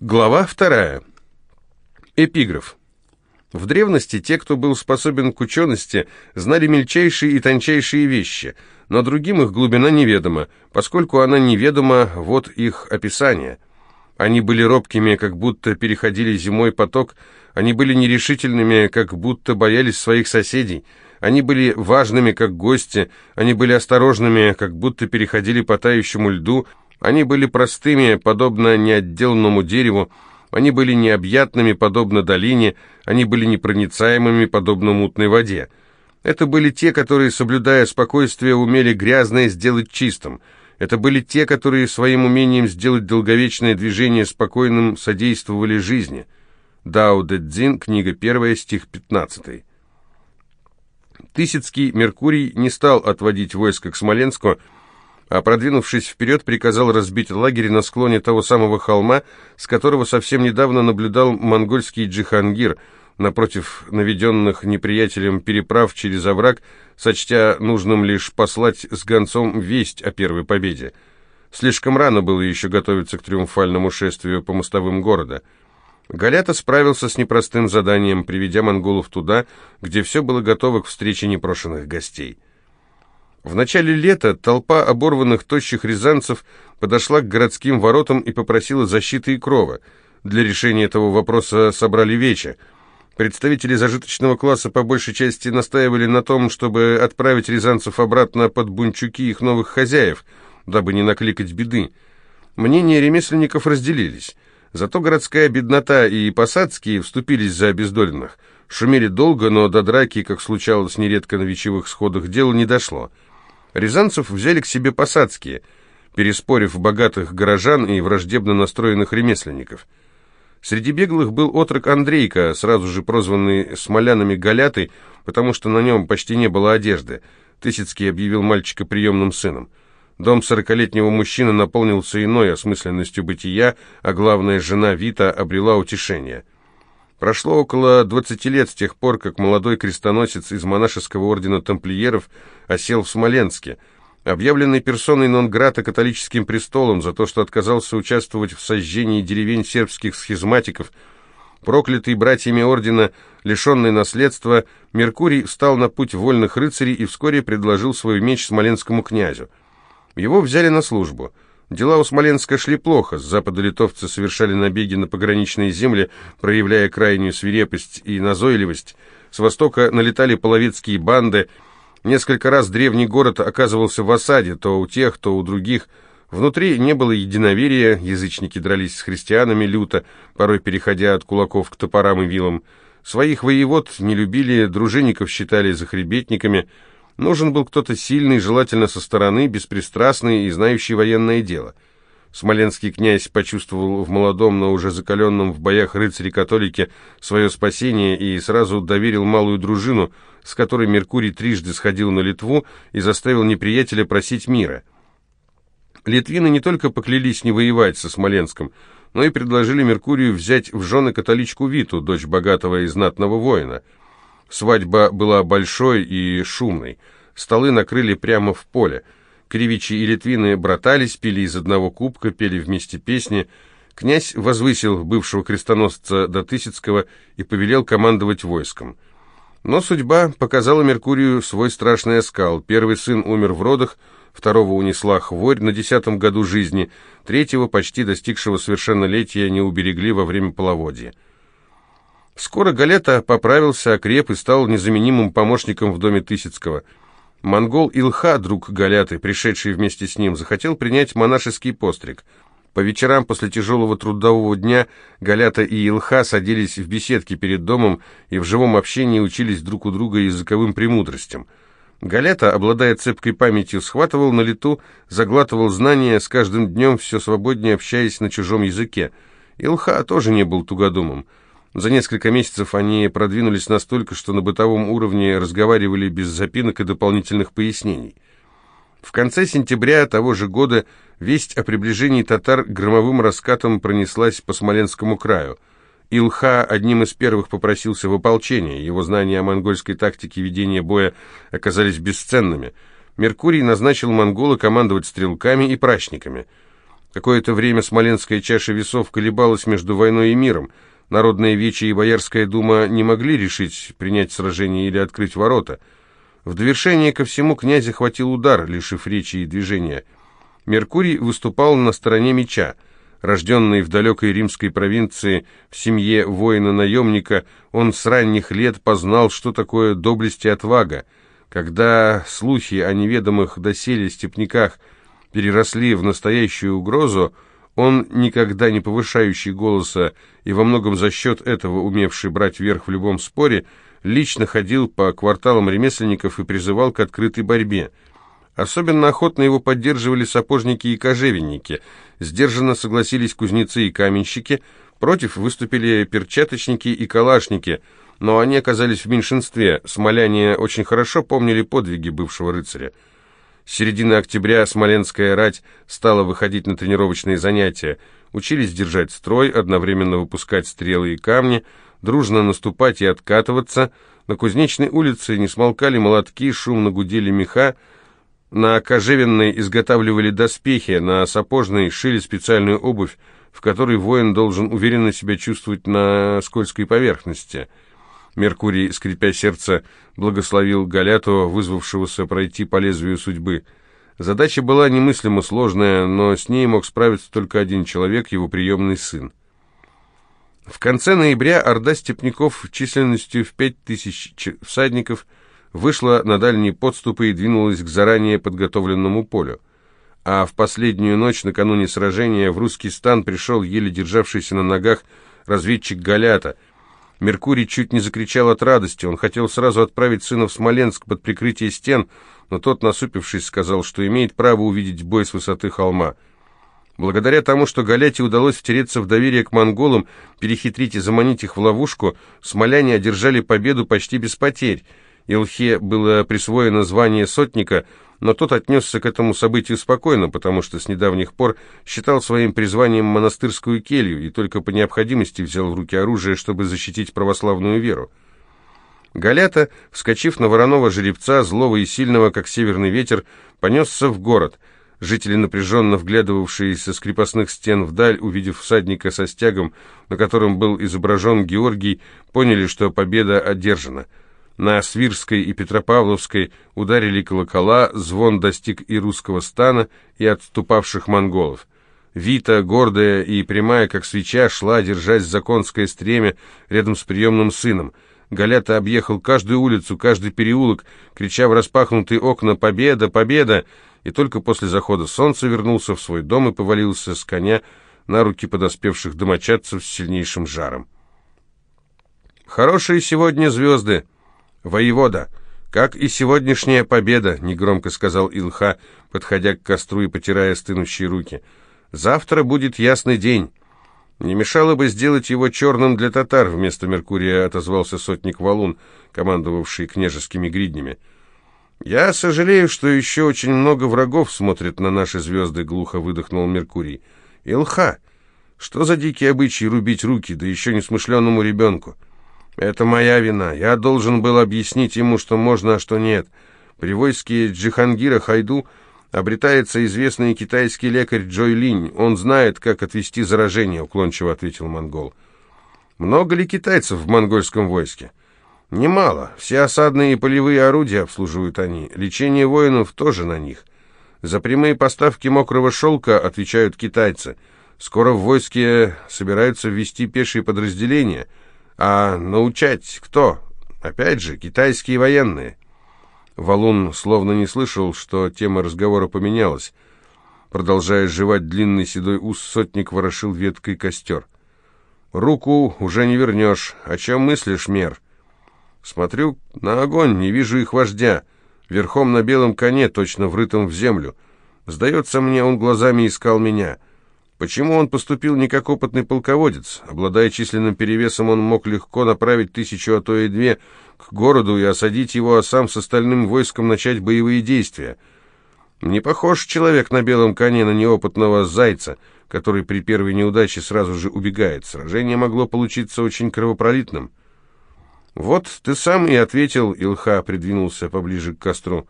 Глава вторая. Эпиграф. В древности те, кто был способен к учености, знали мельчайшие и тончайшие вещи, но другим их глубина неведома, поскольку она неведома, вот их описание. Они были робкими, как будто переходили зимой поток, они были нерешительными, как будто боялись своих соседей, они были важными, как гости, они были осторожными, как будто переходили по тающему льду – они были простыми, подобно неотделанному дереву, они были необъятными, подобно долине, они были непроницаемыми, подобно мутной воде. Это были те, которые, соблюдая спокойствие, умели грязное сделать чистым. Это были те, которые своим умением сделать долговечное движение спокойным содействовали жизни. Дао Дэ Цзин, книга 1, стих 15. Тысяцкий Меркурий не стал отводить войска к Смоленскому а продвинувшись вперед, приказал разбить лагерь на склоне того самого холма, с которого совсем недавно наблюдал монгольский джихангир напротив наведенных неприятелем переправ через овраг, сочтя нужным лишь послать с гонцом весть о первой победе. Слишком рано было еще готовиться к триумфальному шествию по мостовым города. Галята справился с непростым заданием, приведя монголов туда, где все было готово к встрече непрошенных гостей. В начале лета толпа оборванных тощих рязанцев подошла к городским воротам и попросила защиты и крова. Для решения этого вопроса собрали вече. Представители зажиточного класса по большей части настаивали на том, чтобы отправить рязанцев обратно под бунчуки их новых хозяев, дабы не накликать беды. Мнения ремесленников разделились. Зато городская беднота и посадские вступились за обездоленных. Шумели долго, но до драки, как случалось нередко на вечевых сходах, дело не дошло. Рязанцев взяли к себе посадские, переспорив богатых горожан и враждебно настроенных ремесленников. Среди беглых был отрок Андрейка, сразу же прозванный смолянами Галятой, потому что на нем почти не было одежды. Тысяцкий объявил мальчика приемным сыном. Дом сорокалетнего мужчины наполнился иной осмысленностью бытия, а главная жена Вита обрела утешение. Прошло около 20 лет с тех пор, как молодой крестоносец из монашеского ордена тамплиеров осел в Смоленске, объявленный персоной нон-грата католическим престолом за то, что отказался участвовать в сожжении деревень сербских схизматиков, проклятый братьями ордена, лишенный наследства, Меркурий встал на путь вольных рыцарей и вскоре предложил свой меч смоленскому князю. Его взяли на службу – Дела у Смоленска шли плохо. С запада литовцы совершали набеги на пограничные земли, проявляя крайнюю свирепость и назойливость. С востока налетали половецкие банды. Несколько раз древний город оказывался в осаде, то у тех, то у других. Внутри не было единоверия, язычники дрались с христианами люто, порой переходя от кулаков к топорам и вилам. Своих воевод не любили, дружинников считали захребетниками – Нужен был кто-то сильный, желательно со стороны, беспристрастный и знающий военное дело. Смоленский князь почувствовал в молодом, но уже закаленном в боях рыцаре-католике свое спасение и сразу доверил малую дружину, с которой Меркурий трижды сходил на Литву и заставил неприятеля просить мира. Литвины не только поклялись не воевать со Смоленском, но и предложили Меркурию взять в жены католичку Виту, дочь богатого и знатного воина – Свадьба была большой и шумной. Столы накрыли прямо в поле. Кривичи и литвины братались, пили из одного кубка, пели вместе песни. Князь возвысил бывшего крестоносца до Тысяцкого и повелел командовать войском. Но судьба показала Меркурию свой страшный оскал. Первый сын умер в родах, второго унесла хворь на десятом году жизни, третьего, почти достигшего совершеннолетия, не уберегли во время половодья. Скоро Галета поправился, окреп и стал незаменимым помощником в доме Тысяцкого. Монгол Илха, друг Галяты, пришедший вместе с ним, захотел принять монашеский постриг. По вечерам после тяжелого трудового дня Галята и Илха садились в беседке перед домом и в живом общении учились друг у друга языковым премудростям. Галята, обладая цепкой памятью, схватывал на лету, заглатывал знания, с каждым днем все свободнее общаясь на чужом языке. Илха тоже не был тугодумом. За несколько месяцев они продвинулись настолько, что на бытовом уровне разговаривали без запинок и дополнительных пояснений. В конце сентября того же года весть о приближении татар громовым раскатом пронеслась по Смоленскому краю. Илха одним из первых попросился в ополчение, его знания о монгольской тактике ведения боя оказались бесценными. Меркурий назначил монгола командовать стрелками и прачниками. Какое-то время смоленская чаша весов колебалась между войной и миром – Народные Вечи и Боярская дума не могли решить, принять сражение или открыть ворота. В довершение ко всему князя хватил удар, лишив речи и движения. Меркурий выступал на стороне меча. Рожденный в далекой римской провинции в семье воина-наемника, он с ранних лет познал, что такое доблесть и отвага. Когда слухи о неведомых доселе степняках переросли в настоящую угрозу, он, никогда не повышающий голоса и во многом за счет этого умевший брать верх в любом споре, лично ходил по кварталам ремесленников и призывал к открытой борьбе. Особенно охотно его поддерживали сапожники и кожевенники, сдержанно согласились кузнецы и каменщики, против выступили перчаточники и калашники, но они оказались в меньшинстве, смоляне очень хорошо помнили подвиги бывшего рыцаря. С середины октября смоленская рать стала выходить на тренировочные занятия. Учились держать строй, одновременно выпускать стрелы и камни, дружно наступать и откатываться. На Кузнечной улице не смолкали молотки, шумно гудели меха. На Кожевенной изготавливали доспехи, на Сапожной шили специальную обувь, в которой воин должен уверенно себя чувствовать на скользкой поверхности – Меркурий, скрипя сердце, благословил Галяту, вызвавшегося пройти по лезвию судьбы. Задача была немыслимо сложная, но с ней мог справиться только один человек, его приемный сын. В конце ноября орда степняков численностью в 5000 всадников вышла на дальние подступы и двинулась к заранее подготовленному полю. А в последнюю ночь накануне сражения в русский стан пришел еле державшийся на ногах разведчик Галята – Меркурий чуть не закричал от радости. Он хотел сразу отправить сына в Смоленск под прикрытие стен, но тот, насупившись, сказал, что имеет право увидеть бой с высоты холма. Благодаря тому, что Галяти удалось втереться в доверие к монголам, перехитрить и заманить их в ловушку, смоляне одержали победу почти без потерь. Илхе было присвоено звание сотника – но тот отнесся к этому событию спокойно, потому что с недавних пор считал своим призванием монастырскую келью и только по необходимости взял в руки оружие, чтобы защитить православную веру. Галята, вскочив на вороного жеребца, злого и сильного, как северный ветер, понесся в город. Жители, напряженно вглядывавшиеся с крепостных стен вдаль, увидев всадника со стягом, на котором был изображен Георгий, поняли, что победа одержана — на Свирской и Петропавловской ударили колокола, звон достиг и русского стана, и отступавших монголов. Вита, гордая и прямая, как свеча, шла, держась за конское стремя рядом с приемным сыном. Галята объехал каждую улицу, каждый переулок, крича в распахнутые окна «Победа! Победа!» и только после захода солнца вернулся в свой дом и повалился с коня на руки подоспевших домочадцев с сильнейшим жаром. «Хорошие сегодня звезды!» «Воевода, как и сегодняшняя победа», — негромко сказал Илха, подходя к костру и потирая стынущие руки. «Завтра будет ясный день». «Не мешало бы сделать его черным для татар», — вместо Меркурия отозвался сотник Валун, командовавший княжескими гриднями. «Я сожалею, что еще очень много врагов смотрит на наши звезды», — глухо выдохнул Меркурий. «Илха, что за дикие обычаи рубить руки, да еще несмышленному ребенку?» Это моя вина. Я должен был объяснить ему, что можно, а что нет. При войске Джихангира Хайду обретается известный китайский лекарь Джой Линь. Он знает, как отвести заражение, уклончиво ответил монгол. Много ли китайцев в монгольском войске? Немало. Все осадные и полевые орудия обслуживают они. Лечение воинов тоже на них. За прямые поставки мокрого шелка отвечают китайцы. Скоро в войске собираются ввести пешие подразделения – а научать кто? Опять же, китайские военные. Валун словно не слышал, что тема разговора поменялась. Продолжая жевать длинный седой ус, сотник ворошил веткой костер. «Руку уже не вернешь. О чем мыслишь, мер?» «Смотрю на огонь, не вижу их вождя. Верхом на белом коне, точно врытом в землю. Сдается мне, он глазами искал меня». Почему он поступил не как опытный полководец? Обладая численным перевесом, он мог легко направить тысячу, а то и две, к городу и осадить его, а сам с остальным войском начать боевые действия. Не похож человек на белом коне на неопытного зайца, который при первой неудаче сразу же убегает. Сражение могло получиться очень кровопролитным. «Вот ты сам и ответил», — Илха придвинулся поближе к костру.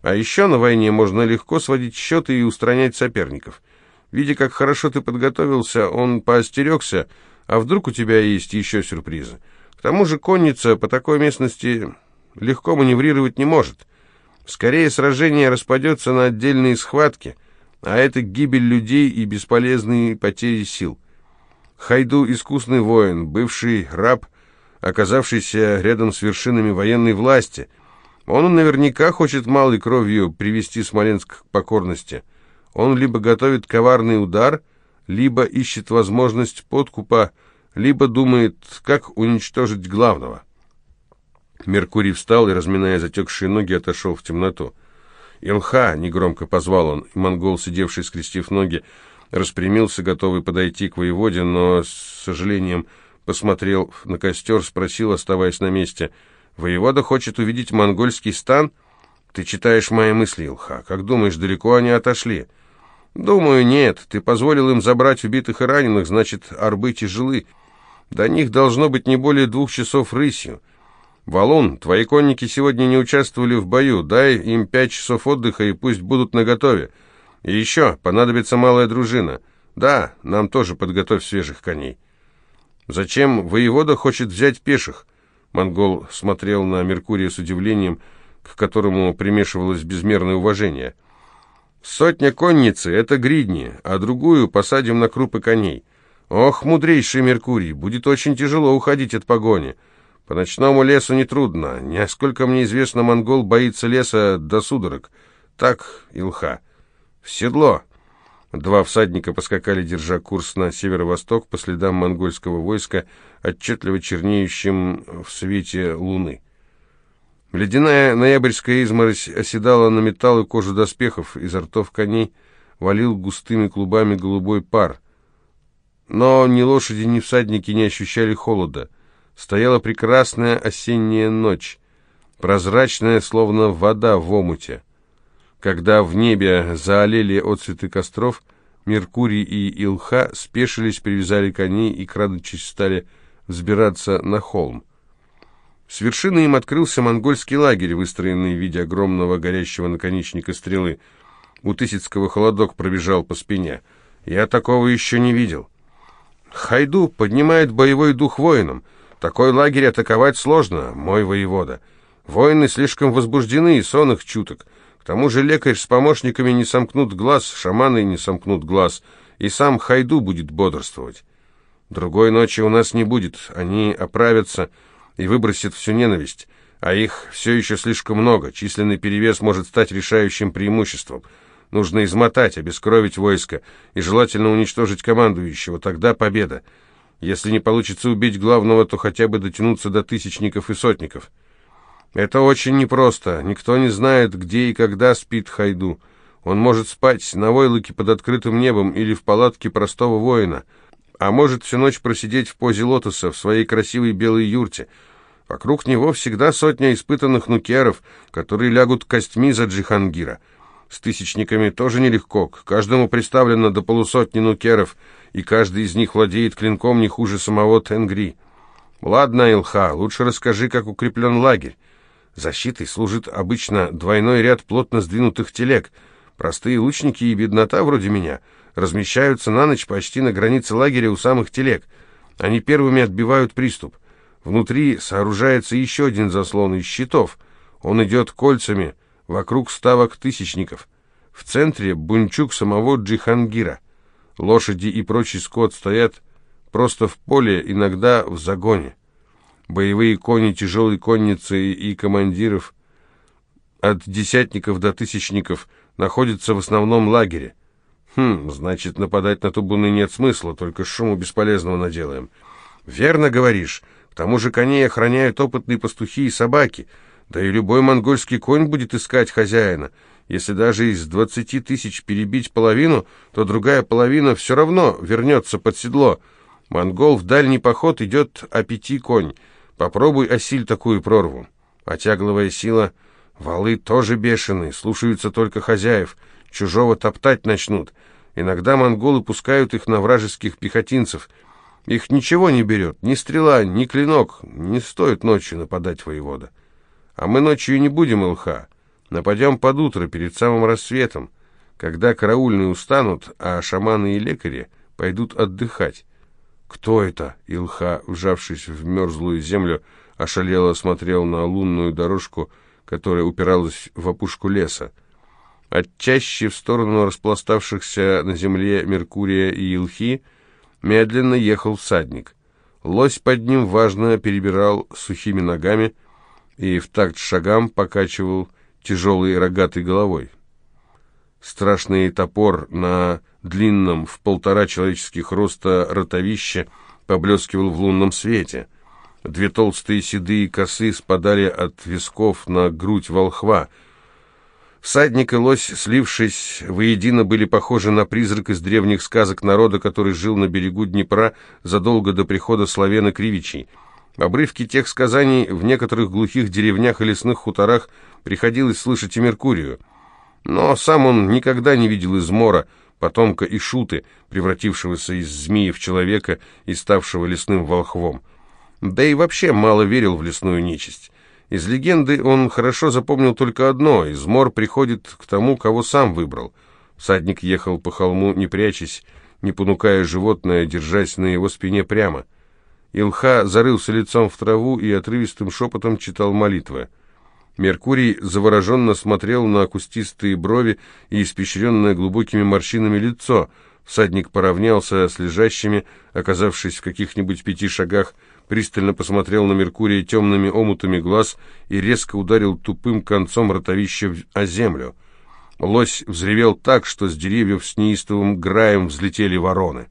«А еще на войне можно легко сводить счеты и устранять соперников». Видя, как хорошо ты подготовился, он поостерегся, а вдруг у тебя есть еще сюрпризы. К тому же конница по такой местности легко маневрировать не может. Скорее сражение распадется на отдельные схватки, а это гибель людей и бесполезные потери сил. Хайду искусный воин, бывший раб, оказавшийся рядом с вершинами военной власти. Он наверняка хочет малой кровью привести Смоленск к покорности. Он либо готовит коварный удар, либо ищет возможность подкупа, либо думает, как уничтожить главного. Меркурий встал и, разминая затекшие ноги, отошел в темноту. «Илха!» — негромко позвал он, и монгол, сидевший, скрестив ноги, распрямился, готовый подойти к воеводе, но, с сожалением, посмотрел на костер, спросил, оставаясь на месте, «Воевода хочет увидеть монгольский стан?» «Ты читаешь мои мысли, Илха. Как думаешь, далеко они отошли?» «Думаю, нет. Ты позволил им забрать убитых и раненых, значит, арбы тяжелы. До них должно быть не более двух часов рысью. Валун, твои конники сегодня не участвовали в бою. Дай им пять часов отдыха и пусть будут наготове. И еще понадобится малая дружина. Да, нам тоже подготовь свежих коней». «Зачем воевода хочет взять пеших?» Монгол смотрел на Меркурия с удивлением, к которому примешивалось безмерное уважение – Сотня конницы — это гридни, а другую посадим на крупы коней. Ох, мудрейший Меркурий, будет очень тяжело уходить от погони. По ночному лесу нетрудно. Насколько мне известно, монгол боится леса до судорог. Так, Илха. В седло. Два всадника поскакали, держа курс на северо-восток по следам монгольского войска, отчетливо чернеющим в свете луны. Ледяная ноябрьская изморозь оседала на металл и кожу доспехов, изо ртов коней валил густыми клубами голубой пар. Но ни лошади, ни всадники не ощущали холода. Стояла прекрасная осенняя ночь, прозрачная, словно вода в омуте. Когда в небе заолели отцветы костров, Меркурий и Илха спешились, привязали коней и, крадучись, стали взбираться на холм. С вершины им открылся монгольский лагерь, выстроенный в виде огромного горящего наконечника стрелы. У Тысяцкого холодок пробежал по спине. Я такого еще не видел. Хайду поднимает боевой дух воинам. Такой лагерь атаковать сложно, мой воевода. Воины слишком возбуждены, и сон их чуток. К тому же лекарь с помощниками не сомкнут глаз, шаманы не сомкнут глаз, и сам Хайду будет бодрствовать. Другой ночи у нас не будет, они оправятся и выбросит всю ненависть, а их все еще слишком много. Численный перевес может стать решающим преимуществом. Нужно измотать, обескровить войско и желательно уничтожить командующего, тогда победа. Если не получится убить главного, то хотя бы дотянуться до тысячников и сотников. Это очень непросто. Никто не знает, где и когда спит Хайду. Он может спать на войлоке под открытым небом или в палатке простого воина а может всю ночь просидеть в позе лотоса в своей красивой белой юрте. Вокруг него всегда сотня испытанных нукеров, которые лягут костьми за Джихангира. С тысячниками тоже нелегко, к каждому представлено до полусотни нукеров, и каждый из них владеет клинком не хуже самого Тенгри. Ладно, Илха, лучше расскажи, как укреплен лагерь. Защитой служит обычно двойной ряд плотно сдвинутых телег, простые лучники и беднота вроде меня — размещаются на ночь почти на границе лагеря у самых телег. Они первыми отбивают приступ. Внутри сооружается еще один заслон из щитов. Он идет кольцами вокруг ставок тысячников. В центре бунчук самого Джихангира. Лошади и прочий скот стоят просто в поле, иногда в загоне. Боевые кони тяжелой конницы и командиров от десятников до тысячников находятся в основном лагере. «Хм, значит, нападать на табуны нет смысла, только шуму бесполезного наделаем». «Верно говоришь. К тому же коней охраняют опытные пастухи и собаки. Да и любой монгольский конь будет искать хозяина. Если даже из двадцати тысяч перебить половину, то другая половина все равно вернется под седло. Монгол в дальний поход идет о пяти конь. Попробуй осиль такую прорву. А тягловая сила... Валы тоже бешеные, слушаются только хозяев» чужого топтать начнут. Иногда монголы пускают их на вражеских пехотинцев. Их ничего не берет, ни стрела, ни клинок. Не стоит ночью нападать воевода. А мы ночью не будем, Илха. Нападем под утро, перед самым рассветом, когда караульные устанут, а шаманы и лекари пойдут отдыхать. «Кто это?» — Илха, вжавшись в мерзлую землю, ошалело смотрел на лунную дорожку, которая упиралась в опушку леса отчаще в сторону распластавшихся на земле Меркурия и Илхи, медленно ехал всадник. Лось под ним важно перебирал сухими ногами и в такт шагам покачивал тяжелой рогатой головой. Страшный топор на длинном в полтора человеческих роста ротовище поблескивал в лунном свете. Две толстые седые косы спадали от висков на грудь волхва — Всадник и лось, слившись воедино, были похожи на призрак из древних сказок народа, который жил на берегу Днепра задолго до прихода Славена кривичей. Обрывки тех сказаний в некоторых глухих деревнях и лесных хуторах приходилось слышать и Меркурию. Но сам он никогда не видел измора, потомка и шуты, превратившегося из змеи в человека и ставшего лесным волхвом. Да и вообще мало верил в лесную нечисть. Из легенды он хорошо запомнил только одно – измор приходит к тому, кого сам выбрал. Садник ехал по холму, не прячась, не понукая животное, держась на его спине прямо. Илха зарылся лицом в траву и отрывистым шепотом читал молитвы. Меркурий завороженно смотрел на кустистые брови и испещренное глубокими морщинами лицо. Всадник поравнялся с лежащими, оказавшись в каких-нибудь пяти шагах – пристально посмотрел на Меркурия темными омутами глаз и резко ударил тупым концом ротовища о землю. Лось взревел так, что с деревьев с неистовым граем взлетели вороны.